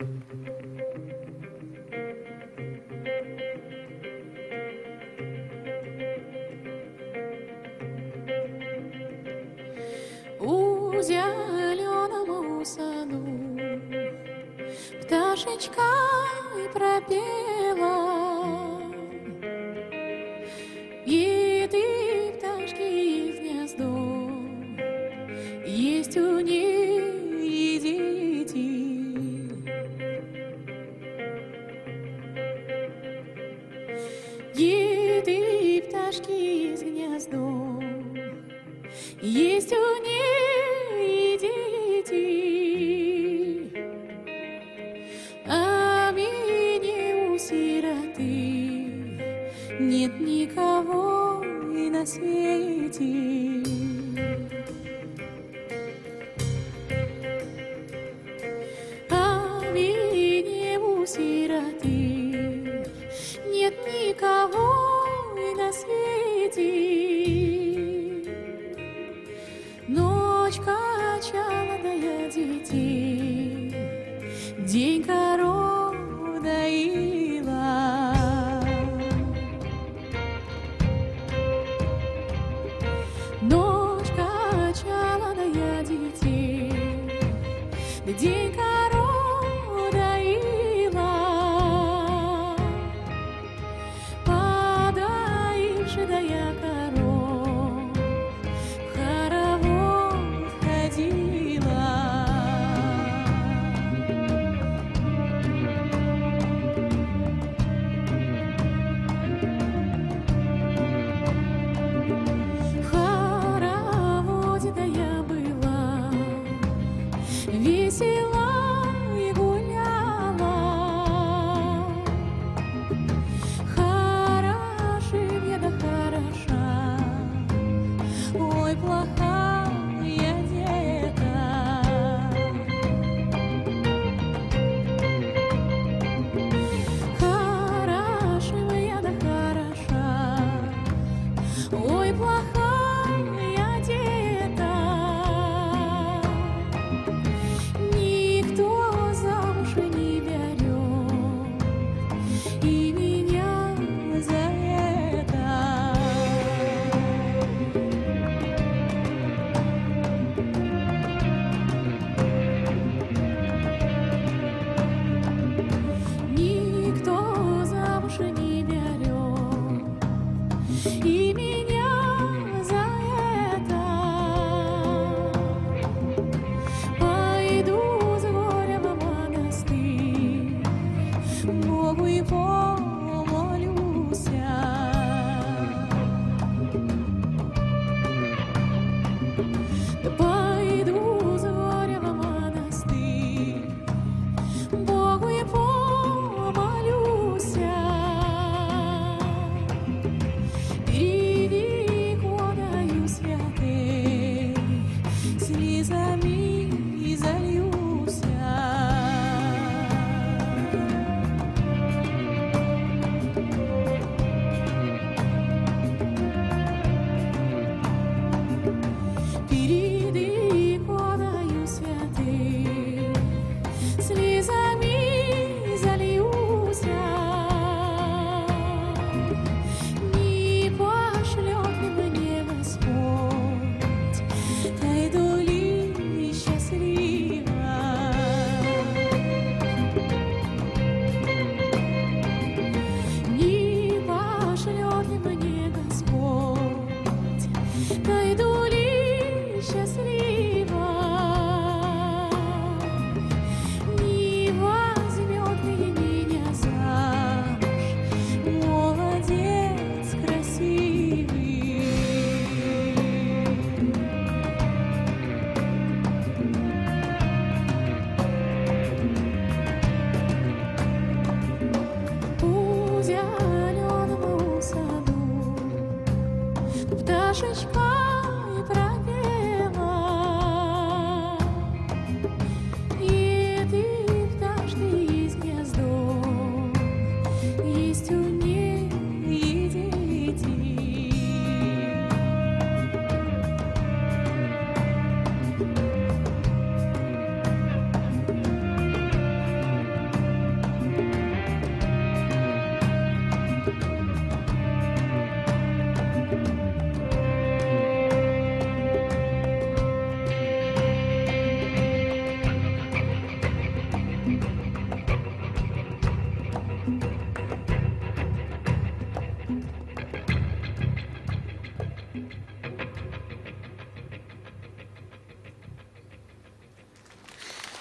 У зеленому саду пташечка пропела. Пташки из гнездо, есть у и дети, а мне у сироты. Нет никого и на свете. Ночь качала доя детей, Ой, плохая. в пташечка і працює.